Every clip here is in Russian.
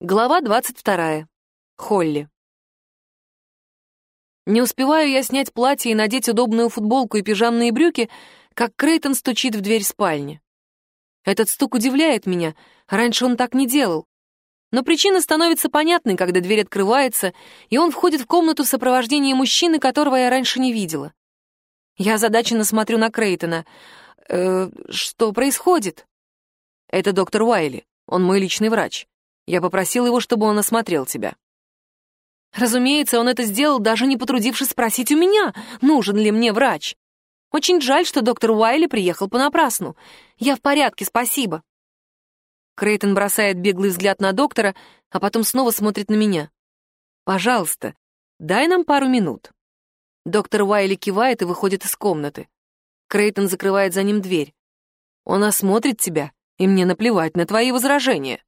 Глава 22. Холли. Не успеваю я снять платье и надеть удобную футболку и пижамные брюки, как Крейтон стучит в дверь спальни. Этот стук удивляет меня, раньше он так не делал. Но причина становится понятной, когда дверь открывается, и он входит в комнату в сопровождении мужчины, которого я раньше не видела. Я озадаченно смотрю на Крейтона. «Э, что происходит?» «Это доктор Уайли, он мой личный врач». Я попросил его, чтобы он осмотрел тебя. Разумеется, он это сделал, даже не потрудившись спросить у меня, нужен ли мне врач. Очень жаль, что доктор Уайли приехал понапрасну. Я в порядке, спасибо. Крейтон бросает беглый взгляд на доктора, а потом снова смотрит на меня. «Пожалуйста, дай нам пару минут». Доктор Уайли кивает и выходит из комнаты. Крейтон закрывает за ним дверь. «Он осмотрит тебя, и мне наплевать на твои возражения».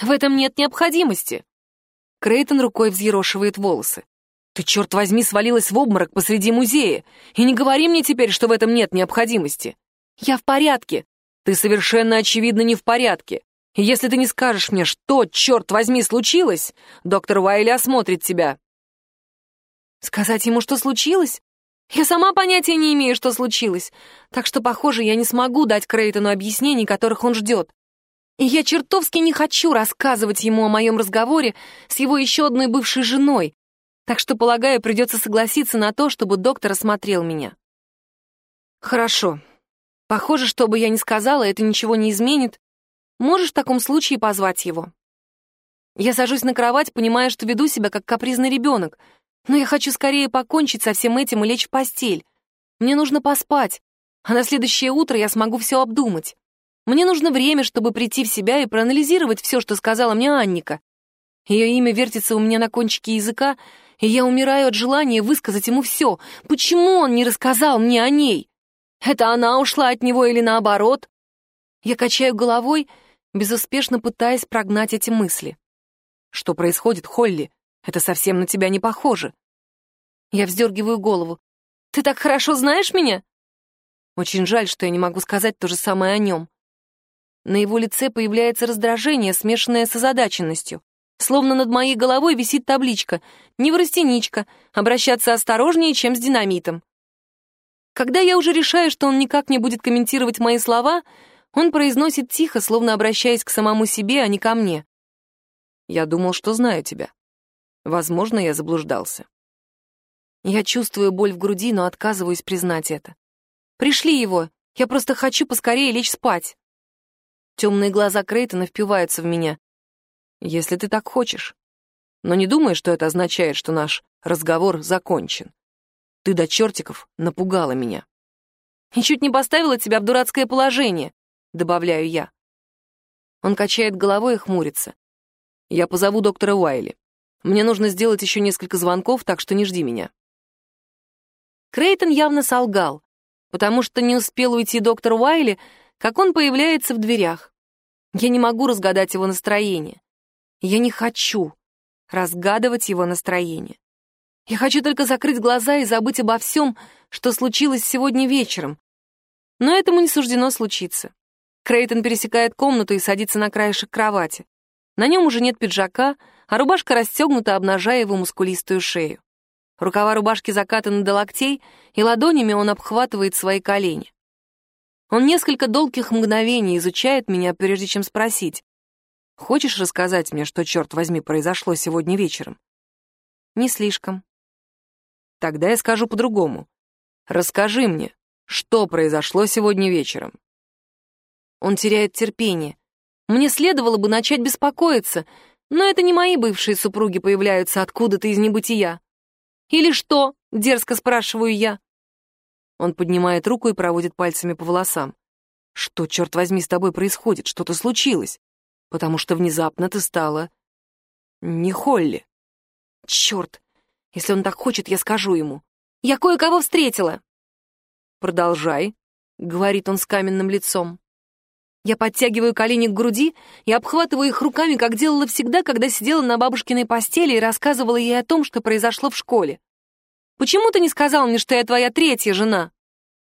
В этом нет необходимости. Крейтон рукой взъерошивает волосы. Ты, черт возьми, свалилась в обморок посреди музея. И не говори мне теперь, что в этом нет необходимости. Я в порядке. Ты совершенно очевидно не в порядке. И если ты не скажешь мне, что, черт возьми, случилось, доктор Уайли осмотрит тебя. Сказать ему, что случилось? Я сама понятия не имею, что случилось. Так что, похоже, я не смогу дать Крейтону объяснений, которых он ждет. И я чертовски не хочу рассказывать ему о моем разговоре с его еще одной бывшей женой, так что, полагаю, придется согласиться на то, чтобы доктор осмотрел меня. Хорошо. Похоже, что бы я ни сказала, это ничего не изменит. Можешь в таком случае позвать его. Я сажусь на кровать, понимая, что веду себя как капризный ребенок, но я хочу скорее покончить со всем этим и лечь в постель. Мне нужно поспать, а на следующее утро я смогу все обдумать. Мне нужно время, чтобы прийти в себя и проанализировать все, что сказала мне Анника. Ее имя вертится у меня на кончике языка, и я умираю от желания высказать ему все. Почему он не рассказал мне о ней? Это она ушла от него или наоборот? Я качаю головой, безуспешно пытаясь прогнать эти мысли. Что происходит, Холли? Это совсем на тебя не похоже. Я вздергиваю голову. Ты так хорошо знаешь меня? Очень жаль, что я не могу сказать то же самое о нем. На его лице появляется раздражение, смешанное с озадаченностью. Словно над моей головой висит табличка «Неврастеничка. Обращаться осторожнее, чем с динамитом». Когда я уже решаю, что он никак не будет комментировать мои слова, он произносит тихо, словно обращаясь к самому себе, а не ко мне. «Я думал, что знаю тебя. Возможно, я заблуждался». Я чувствую боль в груди, но отказываюсь признать это. «Пришли его. Я просто хочу поскорее лечь спать». Темные глаза Крейтона впиваются в меня. Если ты так хочешь. Но не думай, что это означает, что наш разговор закончен. Ты до чертиков напугала меня. И чуть не поставила тебя в дурацкое положение, добавляю я. Он качает головой и хмурится. Я позову доктора Уайли. Мне нужно сделать еще несколько звонков, так что не жди меня. Крейтон явно солгал, потому что не успел уйти доктор Уайли, как он появляется в дверях. Я не могу разгадать его настроение. Я не хочу разгадывать его настроение. Я хочу только закрыть глаза и забыть обо всем, что случилось сегодня вечером. Но этому не суждено случиться. Крейтон пересекает комнату и садится на краешек кровати. На нем уже нет пиджака, а рубашка расстегнута, обнажая его мускулистую шею. Рукава рубашки закатаны до локтей, и ладонями он обхватывает свои колени. Он несколько долгих мгновений изучает меня, прежде чем спросить. «Хочешь рассказать мне, что, черт возьми, произошло сегодня вечером?» «Не слишком». «Тогда я скажу по-другому. Расскажи мне, что произошло сегодня вечером?» Он теряет терпение. Мне следовало бы начать беспокоиться, но это не мои бывшие супруги появляются откуда-то из небытия. «Или что?» — дерзко спрашиваю я. Он поднимает руку и проводит пальцами по волосам. «Что, черт возьми, с тобой происходит? Что-то случилось? Потому что внезапно ты стала... не Холли». «Черт! Если он так хочет, я скажу ему. Я кое-кого встретила!» «Продолжай», — говорит он с каменным лицом. Я подтягиваю колени к груди и обхватываю их руками, как делала всегда, когда сидела на бабушкиной постели и рассказывала ей о том, что произошло в школе. Почему ты не сказал мне, что я твоя третья жена?»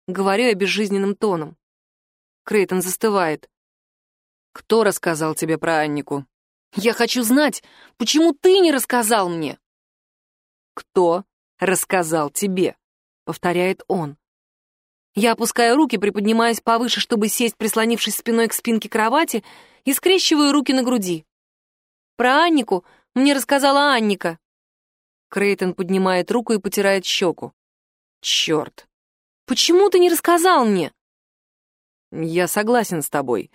Говорю я безжизненным тоном. Крейтон застывает. «Кто рассказал тебе про Аннику?» Я хочу знать, почему ты не рассказал мне?» «Кто рассказал тебе?» — повторяет он. Я опускаю руки, приподнимаюсь повыше, чтобы сесть, прислонившись спиной к спинке кровати, и скрещиваю руки на груди. «Про Аннику мне рассказала Анника». Крейтон поднимает руку и потирает щеку. «Черт! Почему ты не рассказал мне?» «Я согласен с тобой.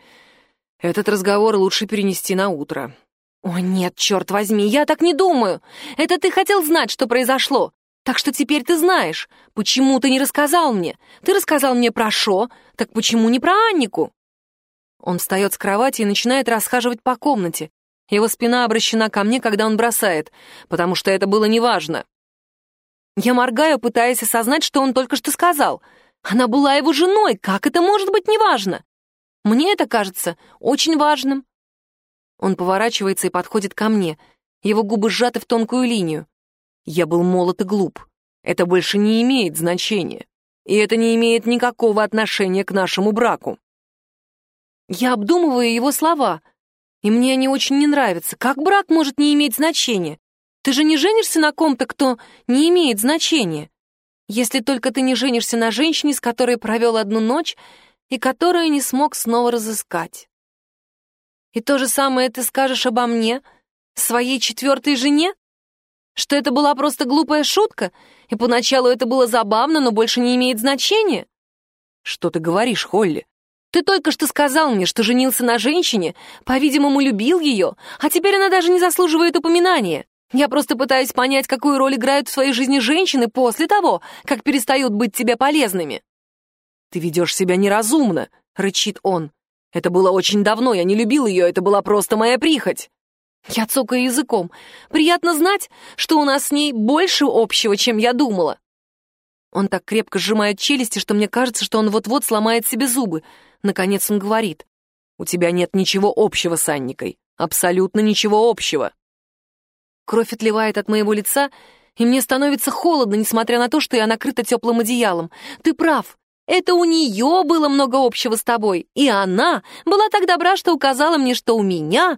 Этот разговор лучше перенести на утро». «О нет, черт возьми, я так не думаю. Это ты хотел знать, что произошло. Так что теперь ты знаешь, почему ты не рассказал мне. Ты рассказал мне про Шо, так почему не про Аннику?» Он встает с кровати и начинает расхаживать по комнате. Его спина обращена ко мне, когда он бросает, потому что это было неважно. Я моргаю, пытаясь осознать, что он только что сказал. Она была его женой, как это может быть неважно? Мне это кажется очень важным. Он поворачивается и подходит ко мне. Его губы сжаты в тонкую линию. Я был молод и глуп. Это больше не имеет значения. И это не имеет никакого отношения к нашему браку. Я обдумываю его слова, и мне они очень не нравятся. Как брак может не иметь значения? Ты же не женишься на ком-то, кто не имеет значения. Если только ты не женишься на женщине, с которой провел одну ночь и которую не смог снова разыскать. И то же самое ты скажешь обо мне, своей четвертой жене? Что это была просто глупая шутка, и поначалу это было забавно, но больше не имеет значения? Что ты говоришь, Холли? Ты только что сказал мне, что женился на женщине, по-видимому, любил ее, а теперь она даже не заслуживает упоминания. Я просто пытаюсь понять, какую роль играют в своей жизни женщины после того, как перестают быть тебе полезными. «Ты ведешь себя неразумно», — рычит он. «Это было очень давно, я не любил ее, это была просто моя прихоть». Я цокаю языком. Приятно знать, что у нас с ней больше общего, чем я думала. Он так крепко сжимает челюсти, что мне кажется, что он вот-вот сломает себе зубы. Наконец он говорит. «У тебя нет ничего общего с Анникой. Абсолютно ничего общего». Кровь отливает от моего лица, и мне становится холодно, несмотря на то, что я накрыта теплым одеялом. Ты прав. Это у нее было много общего с тобой, и она была так добра, что указала мне, что у меня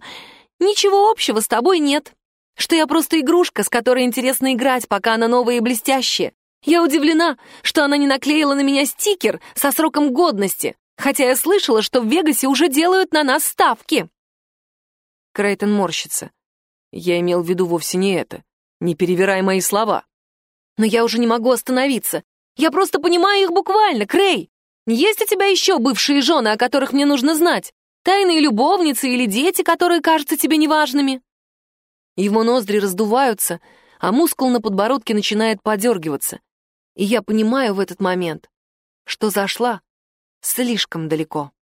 Ничего общего с тобой нет. Что я просто игрушка, с которой интересно играть, пока она новая и блестящая. Я удивлена, что она не наклеила на меня стикер со сроком годности, хотя я слышала, что в Вегасе уже делают на нас ставки. Крейтон морщится. Я имел в виду вовсе не это. Не перевирай мои слова. Но я уже не могу остановиться. Я просто понимаю их буквально, Крей. Есть у тебя еще бывшие жены, о которых мне нужно знать? Тайные любовницы или дети, которые кажутся тебе неважными?» Его ноздри раздуваются, а мускул на подбородке начинает подергиваться. И я понимаю в этот момент, что зашла слишком далеко.